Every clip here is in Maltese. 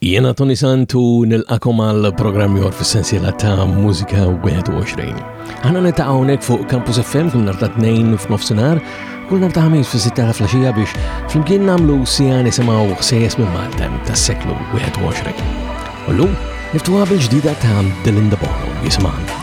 Jiena Tony Sant u nilqakom għal programm jor fis-sensiela ta' Mużika 21. Għana neta' hawnhekk fuq Campus FM kull nhar ta' tnejn f'nofsinhar, kull nhar ta' ħamis fis ta' flaxija biex flimkien nagħmlu sija nisimgħu ħsejjes minn Malta tas-seklu 21. U llum niftuha bil-ġdida ta' Delinda Bono jisimgħu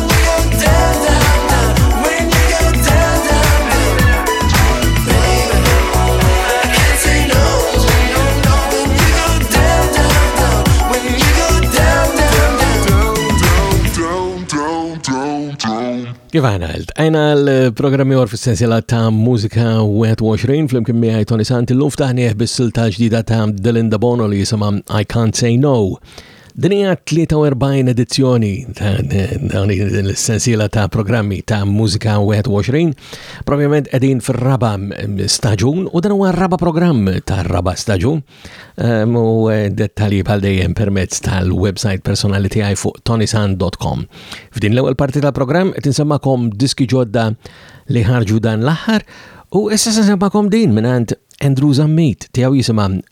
Kif għana għalt? Għajna l-programmi għor fil-sensjela ta' mużika 21 fl-imkien miħaj Tony Santi l-lum ftaħni bis-silta ġdida ta' Delinda Bono li jisima I Can't Say No. Din hija 43 edizzjoni ta' din is-sensiela ta' programmi ta' Mużika 21. Provjament qegħdin fir-raba staġun u dan huwa r-raba programm tar-raba staġun. Ehm, u eh, dettalji bħal dejjem permezz tal-website personali tiegħi fuq tonisan.com. F'din l-ewwel parti tal-programm qed insemmakom diski ġodda li ħarġu dan l-aħħar u issa se nsemmakom din mingħand Andrew Zammit tiegħu jisimha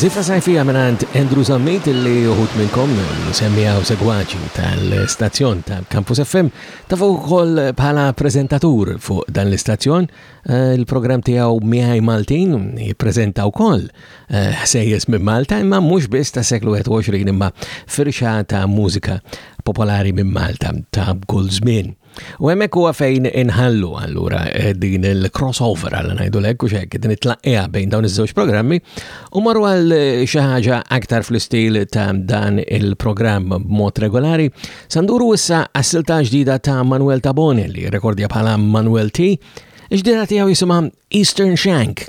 Zifra sajfija minant Andrew Zammit li uħut minnkom semmijaw segwaċi tal-stazzjon tal-Campus FM tafu kol bħala prezentatur fuq dan l-istazzjon eh, il-program tijaw Miħaj Maltin jiprezentaw kol eh, ħsejjes minn Malta imma mux biss ta' seklu 21 imma firxa ta' mużika popolari minn Malta ta' kull żmien. U hemmhekk huwa fejn inħallu allura eh, din il-crossover għal ngħidu lek u xek din it-tlaqqija bejn dawn iż-żewġ programmi u marru għal eh, xi ħaġa aktar fl-istil ta' dan il-programm b'mod regolari. Sanduru issa għassilta ġdida ta' Manuel Taboni li rekordja bħala Manuel T. Ġdida tiegħu jisimha Eastern Shank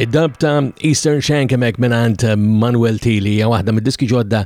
Id-dab ta' Eastern Shank emek minant eh, Manuel Tili hija waħda mid-diski ġodda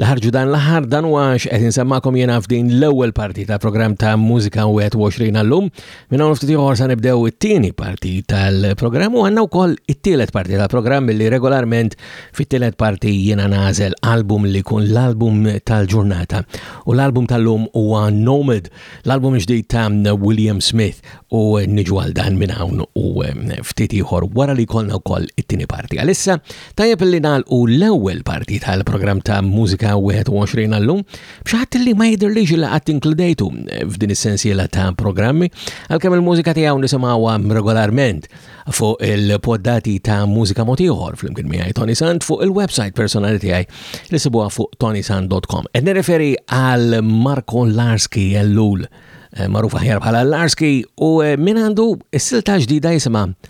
li ħarġu dan l-aħħar dan huwa qed insemmakom jiena f'din l-ewwel parti ta' programm ta' Mużika 21 għallum Minn hawn ftit ieħor sa nibdew it-tieni parti tal-programm u għandna wkoll it-tielet parti tal-programm li regolarment fit-tielet parti jiena nażel album li kun l-album tal-ġurnata. U l-album tal-lum huwa Nomad, l-album ġdid ta' William Smith u niġu għal dan minn hawn u ftit ieħor wara li kollna wkoll it-tieni parti. Għalissa tajjeb li nagħlqu l-ewwel parti tal-programm ta' Mużika 21 għallum B'xi ħadd li ma jidhirlix li qatt inkludejtu f'din is-sensiela ta' programmi, għalkemm il-mużika tiegħu nisimgħuha regolarment fuq il-poddati ta' mużika mod ieħor flimkien miegħi Tony Sand fuq il-website personali tiegħi li sibuha fuq tonysand.com. Qed nirreferi għal Marko Larski Ellul, eh, magħruf aħjar bħala Larski u eh, min għandu s-silta ġdida jisimha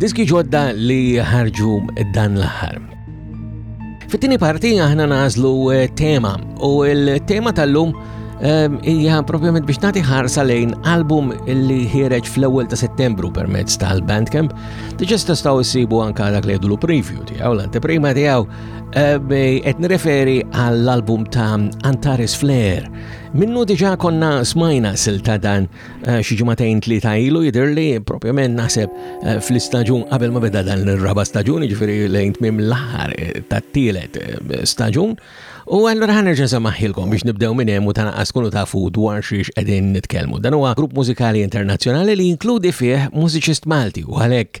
Diski ġodda li ħarġu dan l-aħħar. Fit-tieni parti aħna nażlu eh, tema u l-tema tal-lum eh, hija propjament biex nagħti ħarsa lejn album li ħireġ fl-ewwel ta' Settembru permezz tal-Bandcamp. Diġà tistgħu issibu anke dak li jgħidu preview tiegħu, l-anteprima tiegħu eh, qed nirreferi għall-album ta' Antares Flair. Minnu diġà konna smajna silta dan Eh, xi ġimagħtejn tlieta ilu jidhirli propjament naħseb eh, fl-istaġun qabel ma beda dan ir-raba' staġun, jiġifieri lejn tmiem l-aħħar eh, tat-tielet staġun. U allura ħanerġa' samaħilkom biex nibdew minn hemm u tanqas kunu tafu dwar xiex qegħdin nitkellmu. Dan huwa grupp mużikali internazzjonali li jinkludi fih mużiċist Malti u għalhekk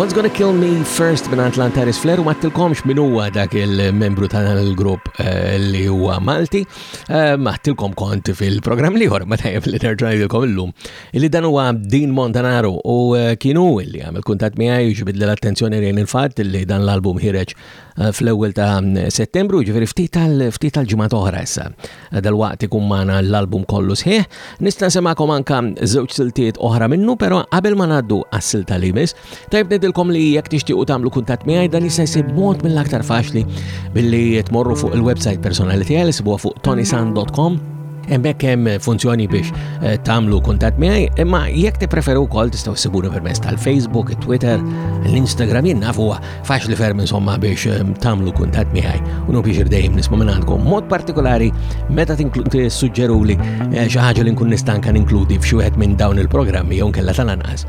What's Gonna Kill Me First minn Atlantaris Flair u mattilkomx minn huwa dak il-membru ta' dan il-grupp eh, li huwa Malti. Eh, mattilkom kont fil-programm li ħor ma tajjeb li nerġa' ngħidilkom illum Illi dan huwa Dean Montanaro u eh, kienu illi għamil kuntat miegħi ġibid l-attenzjoni rejn il-fatt illi dan l-album ħireġ eh, fl-ewwel ta' Settembru, ġifieri ftit tal-ġimgħat oħra issa. Eh, dal-waqt ikun magħna l-album kollu sħiħ, nista' nsemgħakom anka żewġ siltiet oħra minnu, però qabel ma ngħaddu għas-silta li jmiss, Tajb nedilkom li jekk tixtiequ tagħmlu kuntatt miegħi dan jista' jsir mod mill-aktar faċli billi tmorru fuq il-website personali tiegħi li sibuha fuq tonisan.com Hemmhekk hemm funzjoni biex eh, tagħmlu kuntatt miegħi, imma jekk tippreferu wkoll tistgħu ssibuni permezz tal-Facebook, it-Twitter, l-Instagram jien naf huwa faċli ferm insomma biex eh, tagħmlu kuntatt miegħi. U nu biex irdejjem nisma' minn għandkom mod partikolari meta tissuġġeruli eh, xi ħaġa li nkun nistanka ninkludi f'xi wieħed minn dawn il-programmi jew nkella tal-anqas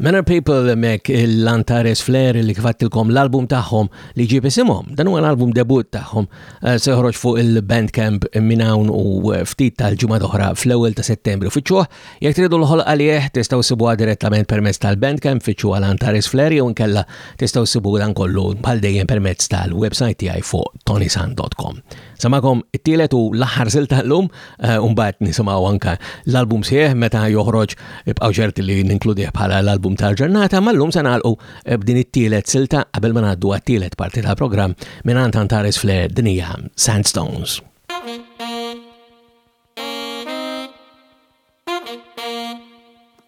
Manner People mek l-Antares Flair li kifattilkom l-album tagħhom li ġib isimhom. Dan huwa l-album debut tagħhom eh, seħroġ fuq il-Bandcamp minn hawn u eh, ftit tal-ġimgħa oħra fl-ewwel ta' Settembru. Fiċċuh jekk tridu l-ħol għalih tistgħu sibuha direttament permezz tal-Bandcamp fiċċu għal Antares Flair jew inkella tistgħu sibu dan kollu bħal dejjem permezz tal-website tiegħi fuq tonisan.com. Samakom it-tielet u l-aħħar silta l-lum, eh, unbat nisimaw anka l-album sieħ meta joħroġ ibqaw ċerti li ninkludih bħala l-album tal-ġurnata, ma l-lum sanalqu eh, b'din it-tielet silta qabel ma ngħaddu għat-tielet parti tal-programm minn Antares Flair dinija Sandstones.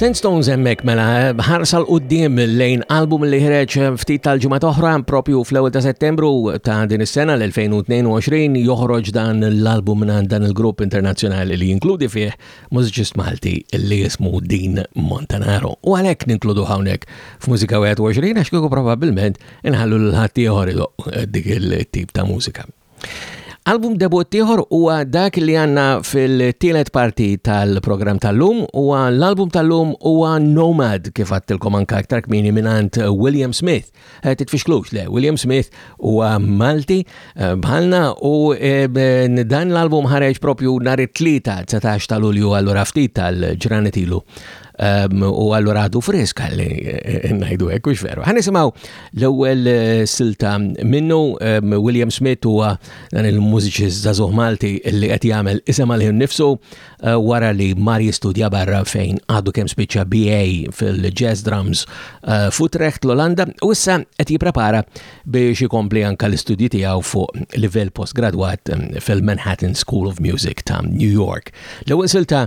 Sandstones hemmhekk mela ħarsa l qudiem lejn album li ħreġ ftit tal-ġimgħat oħra propju fl-ewwel ta' Settembru ta' din is-sena l-2022 joħroġ dan l-album minn dan il-grupp internazzjonali li jinkludi fih mużiċist Malti li jismu Din Montanaro. U għalhekk ninkludu hawnhekk f'Mużika 21 għax kieku probabbilment inħallu l-ħadd ieħor dik il-tip ta' mużika. Album debut ieħor huwa dak li għandna fil-tielet parti tal-programm tal-lum huwa l-album tal-lum huwa Nomad kif għattilkom anka aktar kmini mingħand William Smith. Eh, titfixklux le, William Smith huwa Malti eh, bħalna u eh, dan l-album ħareġ propju nhar it-tlieta 19 ta' Lulju allura ftit tal-ġranet ilu Ehm, u allura għadu frisk għalli eh, najdu hekk hux veru. Ħa nisimgħu l-ewwel eh, silta minnu ehm, William Smith huwa dan il-mużiċist żagħżugħ Malti li qed jagħmel isem għalih nifsu eh, wara li mar jistudja barra fejn għadu kemm spiċċa BA fil-jazz drums f'Utrecht l-Olanda u issa qed jipprepara biex ikompli anke l-istudji tiegħu fuq livell postgradwat ehm, fil-Manhattan School of Music ta' New York. L-ewwel silta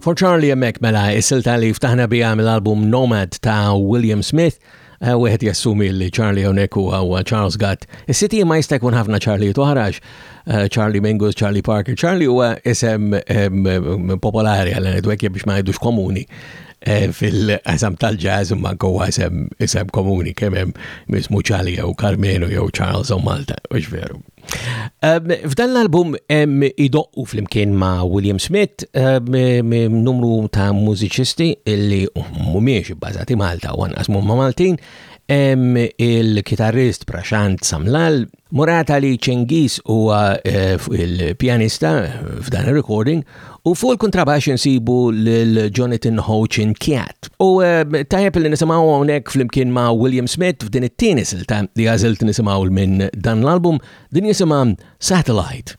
For Charlie Mek mela is-silta li ftaħna bija mill-album Nomad ta' William Smith, eh, wieħed jassumi li Charlie Onek u għawa eh, Charles Gatt. Is-siti ma jista' jkun ħafna Charlie tuħrax, eh, Charlie Mingus, Charlie Parker, Charlie huwa isem popolari għal għedwek biex ma jgħidux komuni Eh, fil-qasam tal-ġazz ma kowa isem, isem komuni kemm hemm mismu Ċali jew Karmenu jew Charles u Malta, u veru. Ehm, f'dan l-album hemm idoqqu flimkien ma' William Smith ehm, numru ta' mużiċisti illi mhumiex bbażati Malta u anqas ma' Maltin hemm il-kitarrist Prashant Samlal, Murat Ali Cengiz huwa eh, il-pjanista f'dan ir-recording u fuq il-kontrabax insibu lil Jonathan Hochin Kiat. U eh, tajjeb li nisimgħu hawnhekk flimkien ma' William Smith f'din it-tieni silta li għażilt nisimgħu minn dan l-album din jisimha Satellite.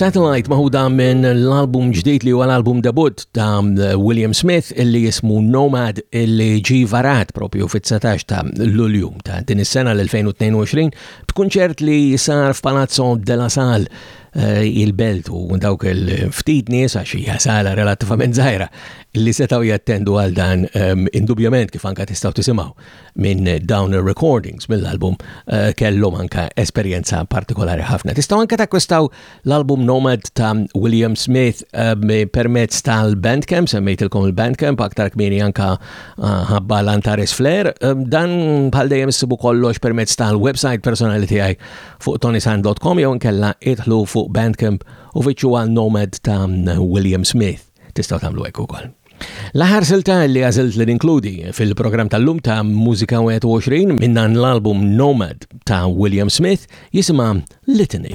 Satellite maħuda minn l-album ġdid li huwa l-album debut ta' William Smith illi jismu Nomad illi ġi varat propju fit-19 ta' Lulju ta' din is-sena l-2022 b'kunċert li sar f'Palazzo della Sal Eh, il-belt u dawk il-ftit nies għax hija sala relattivament żgħira li setgħu jattendu għal dan ehm, indubjament kif anka tistgħu tisimgħu minn dawn ir-recordings mill-album eh, kellhom anka esperjenza partikolari ħafna. Tistgħu anka takkwistaw l-album Nomad ta' William Smith ehm, permezz tal-Bandcamp, semmejtilkom il-Bandcamp aktar kmieni anka eh, ħabba l-Antares Flair. Ehm, dan bħal dejjem issibu kollox permezz tal-website personali tiegħi fuq tonisan.com jew nkella idħlu fuq Bandcamp u fittxu għal Nomad ta' William Smith. Tistgħu tagħmlu hekk ukoll. L-aħħar silta li għażilt li ninkludi fil-programm tal-lum ta' Mużika 21 minnan l-album Nomad ta' William Smith jisimha Litany.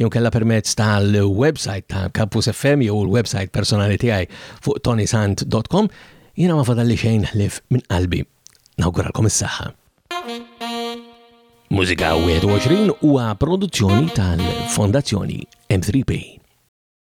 jew kella permezz tal-website ta' Campus FM jew il-website personali tiegħi fuq tonisant.com, jiena ma fadalli xejn ħlif minn qalbi. Nawguralkom is-saħħa. Mużika 21 huwa produzzjoni tal-Fondazzjoni M3P.